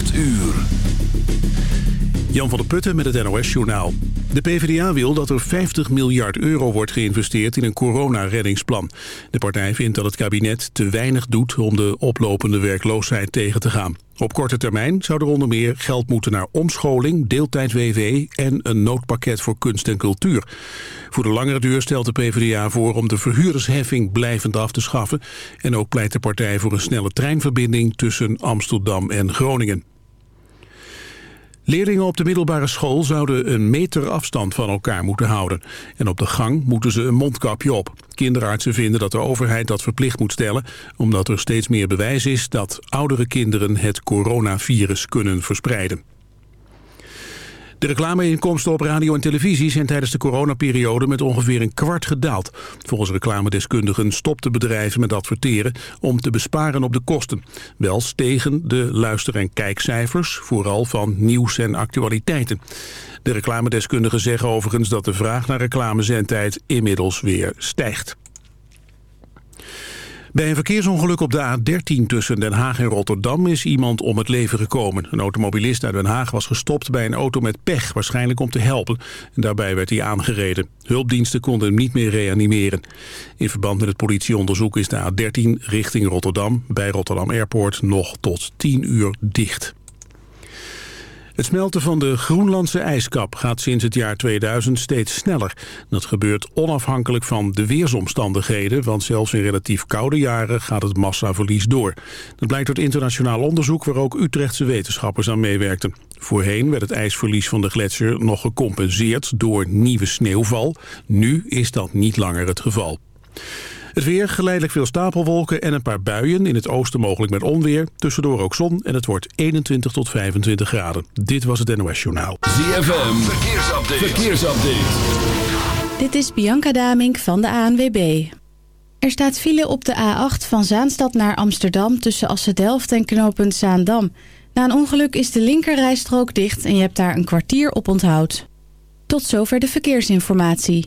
8 uur. Jan van der Putten met het NOS-journaal. De PvdA wil dat er 50 miljard euro wordt geïnvesteerd in een coronareddingsplan. De partij vindt dat het kabinet te weinig doet om de oplopende werkloosheid tegen te gaan. Op korte termijn zou er onder meer geld moeten naar omscholing, deeltijd-WW en een noodpakket voor kunst en cultuur. Voor de langere duur stelt de PvdA voor om de verhuurdersheffing blijvend af te schaffen. En ook pleit de partij voor een snelle treinverbinding tussen Amsterdam en Groningen. Leerlingen op de middelbare school zouden een meter afstand van elkaar moeten houden. En op de gang moeten ze een mondkapje op. Kinderartsen vinden dat de overheid dat verplicht moet stellen... omdat er steeds meer bewijs is dat oudere kinderen het coronavirus kunnen verspreiden. De reclameinkomsten op radio en televisie zijn tijdens de coronaperiode met ongeveer een kwart gedaald. Volgens reclamedeskundigen stopten bedrijven met adverteren om te besparen op de kosten. Wel stegen de luister- en kijkcijfers, vooral van nieuws en actualiteiten. De reclamedeskundigen zeggen overigens dat de vraag naar reclamezendtijd inmiddels weer stijgt. Bij een verkeersongeluk op de A13 tussen Den Haag en Rotterdam is iemand om het leven gekomen. Een automobilist uit Den Haag was gestopt bij een auto met pech, waarschijnlijk om te helpen. En daarbij werd hij aangereden. Hulpdiensten konden hem niet meer reanimeren. In verband met het politieonderzoek is de A13 richting Rotterdam bij Rotterdam Airport nog tot 10 uur dicht. Het smelten van de Groenlandse ijskap gaat sinds het jaar 2000 steeds sneller. Dat gebeurt onafhankelijk van de weersomstandigheden... want zelfs in relatief koude jaren gaat het massaverlies door. Dat blijkt uit internationaal onderzoek waar ook Utrechtse wetenschappers aan meewerkten. Voorheen werd het ijsverlies van de gletsjer nog gecompenseerd door nieuwe sneeuwval. Nu is dat niet langer het geval. Het weer, geleidelijk veel stapelwolken en een paar buien. In het oosten mogelijk met onweer. Tussendoor ook zon en het wordt 21 tot 25 graden. Dit was het NOS Journaal. ZFM, verkeersupdate. verkeersupdate. Dit is Bianca Damink van de ANWB. Er staat file op de A8 van Zaanstad naar Amsterdam... tussen Assen-Delft en knooppunt Zaandam. Na een ongeluk is de linkerrijstrook dicht... en je hebt daar een kwartier op onthoud. Tot zover de verkeersinformatie.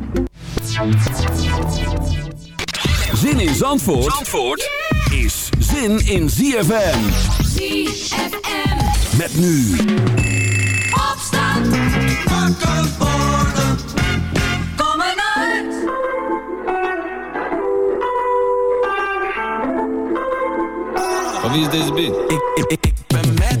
Zin in Zandvoort, Zandvoort is zin in ZFM. ZFM. Met nu. Opstand. Wakker worden. Kom uit. Van wie is deze beat? Ik, ik, ik, ik ben met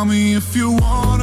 Tell me if you want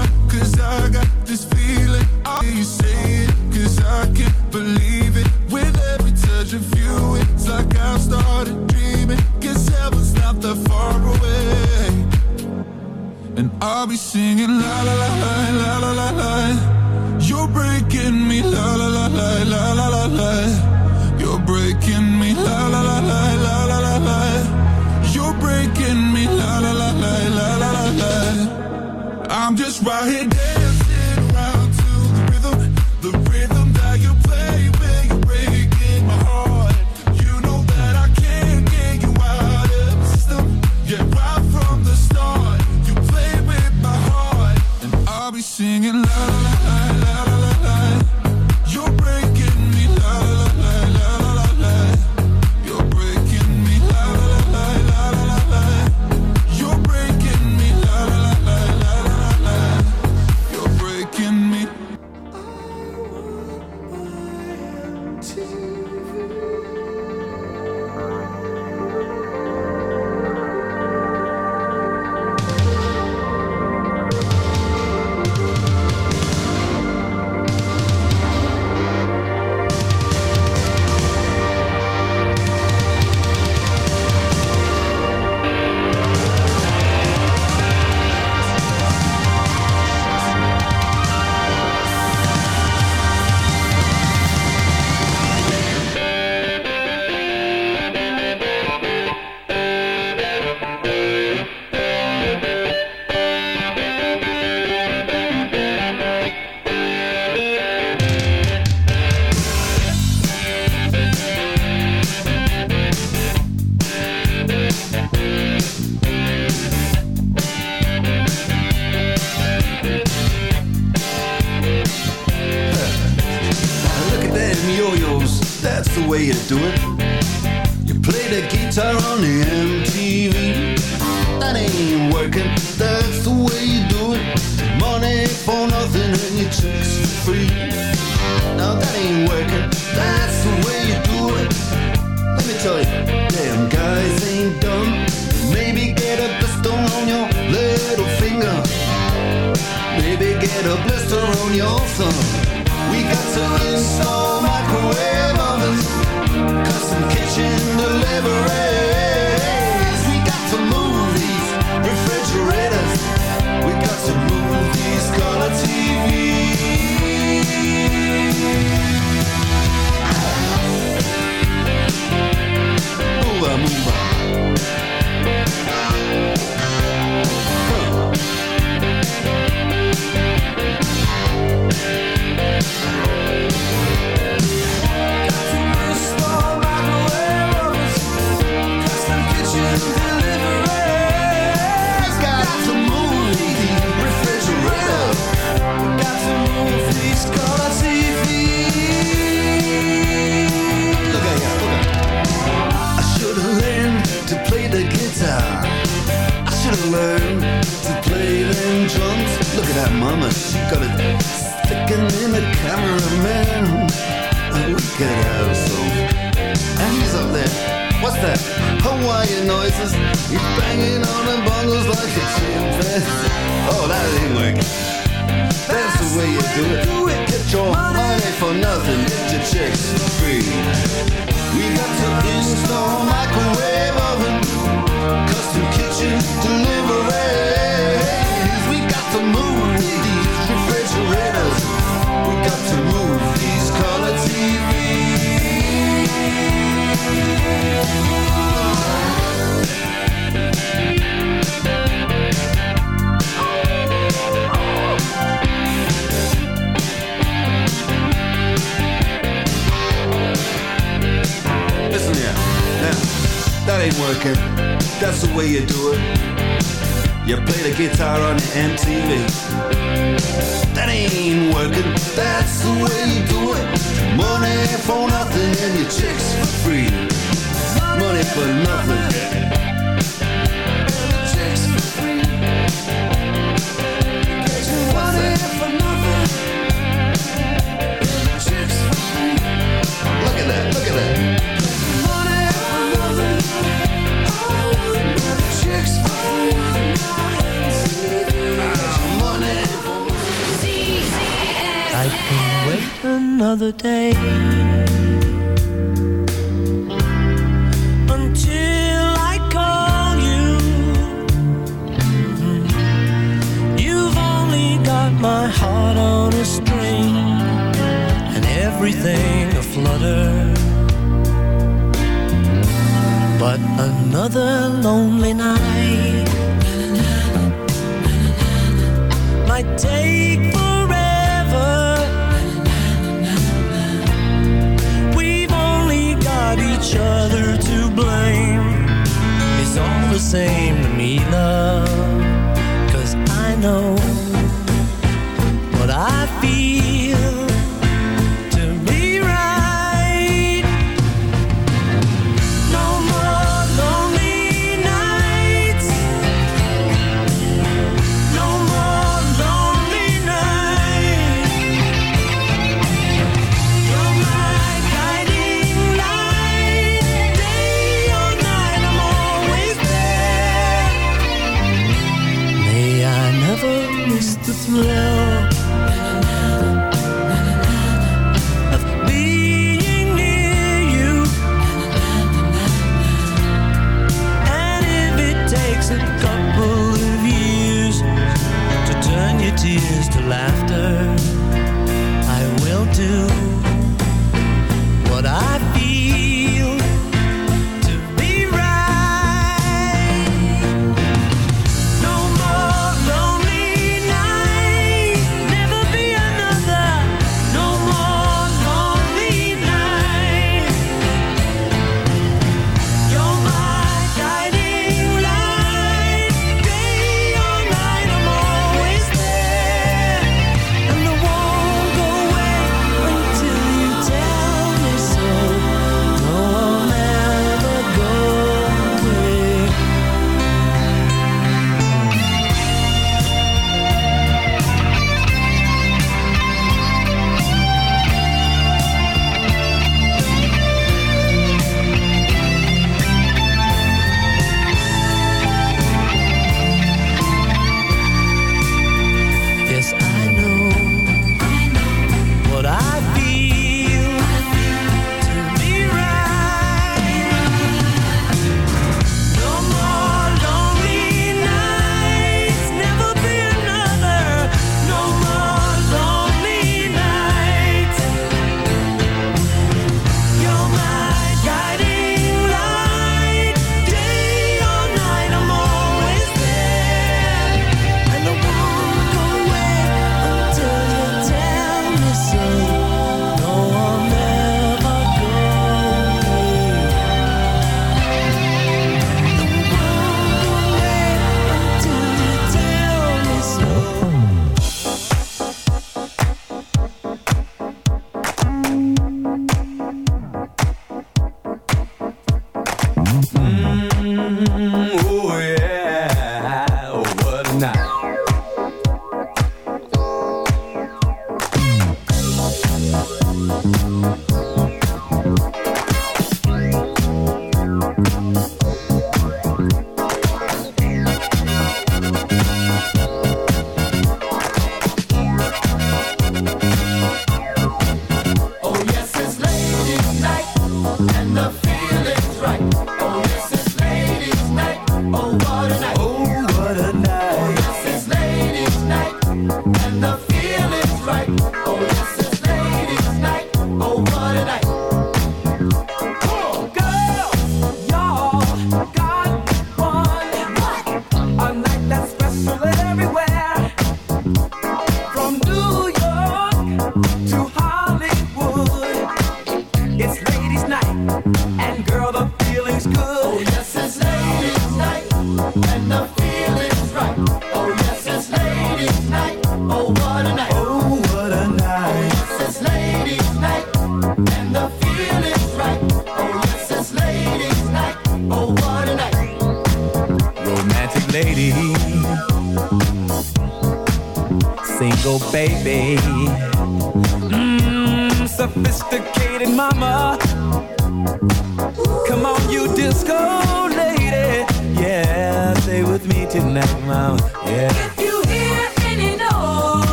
baby,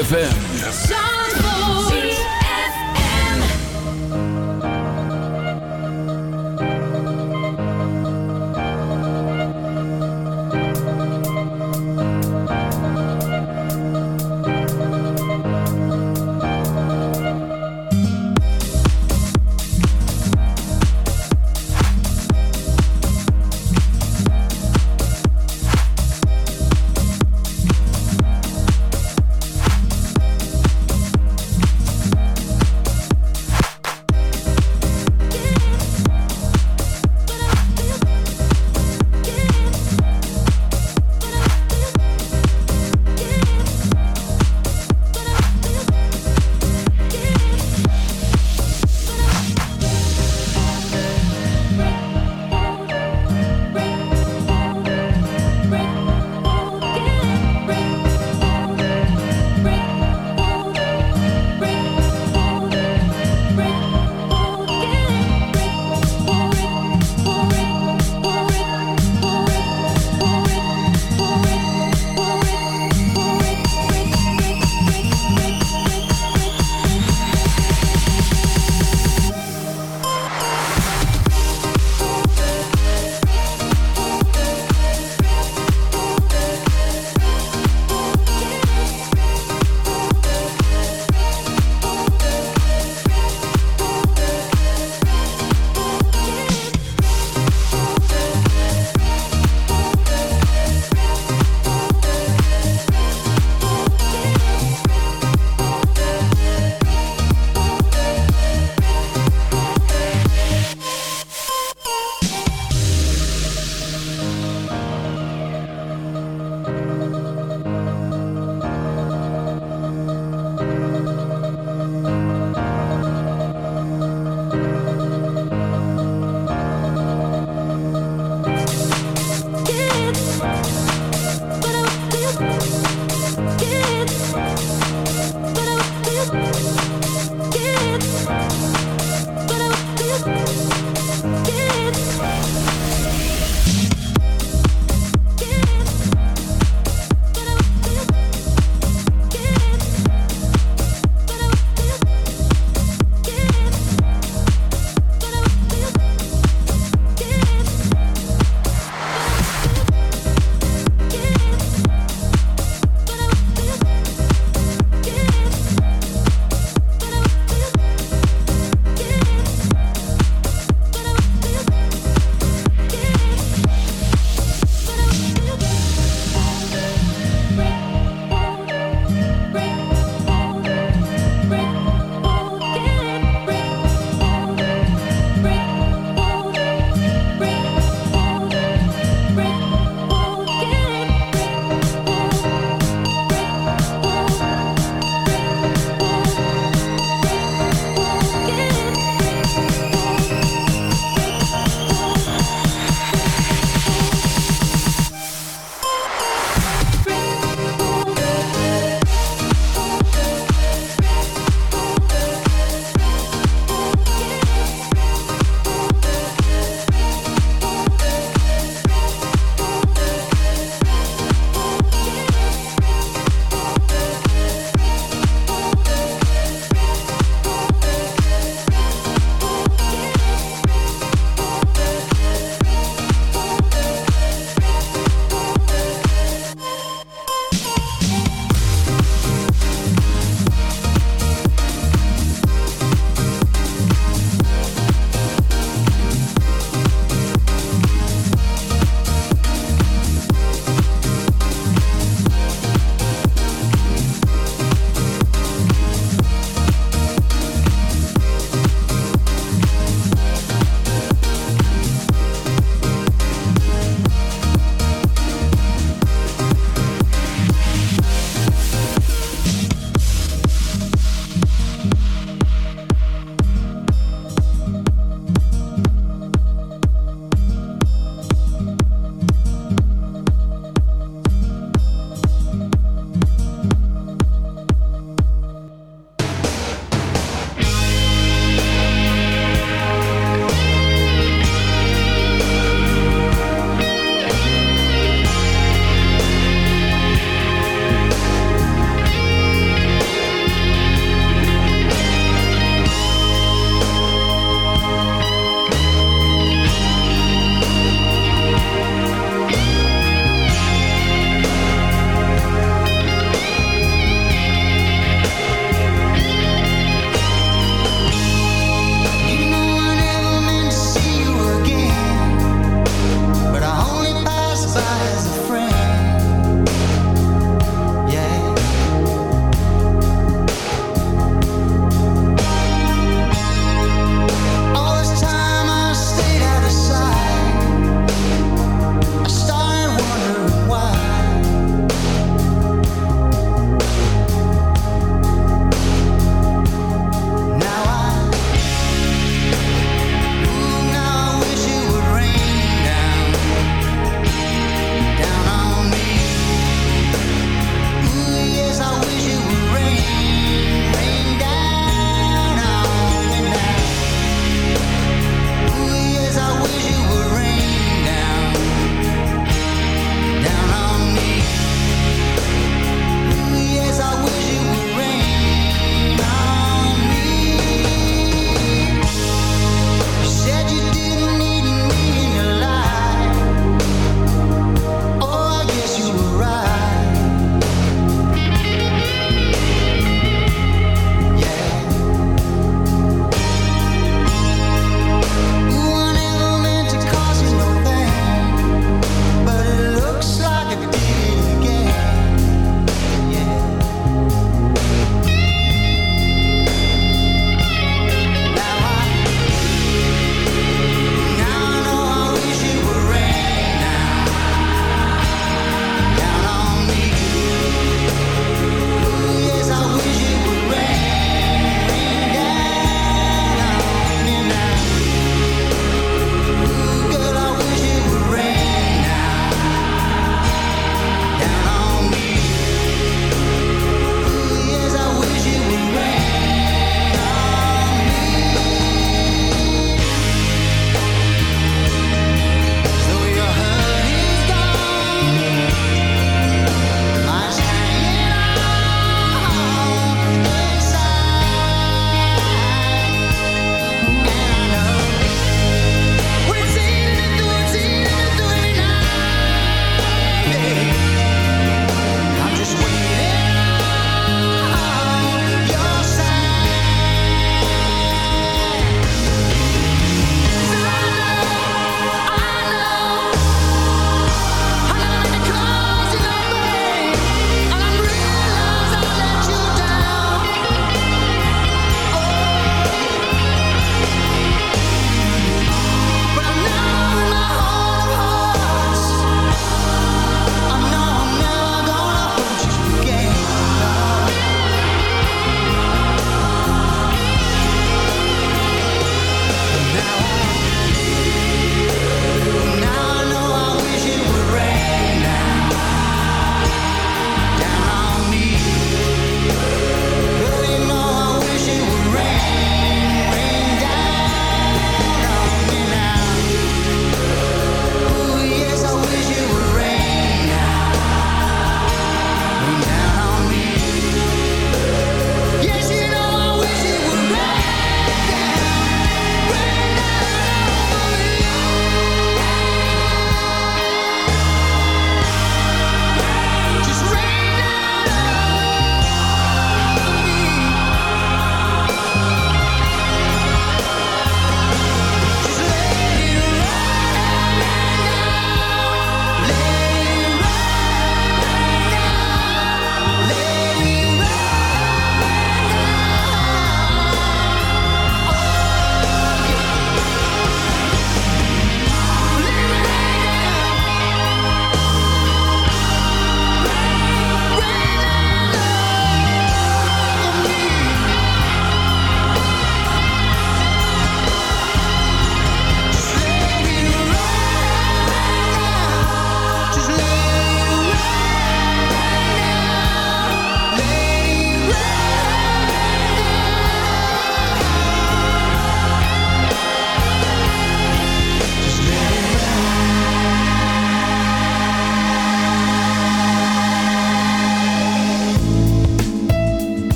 ZFM.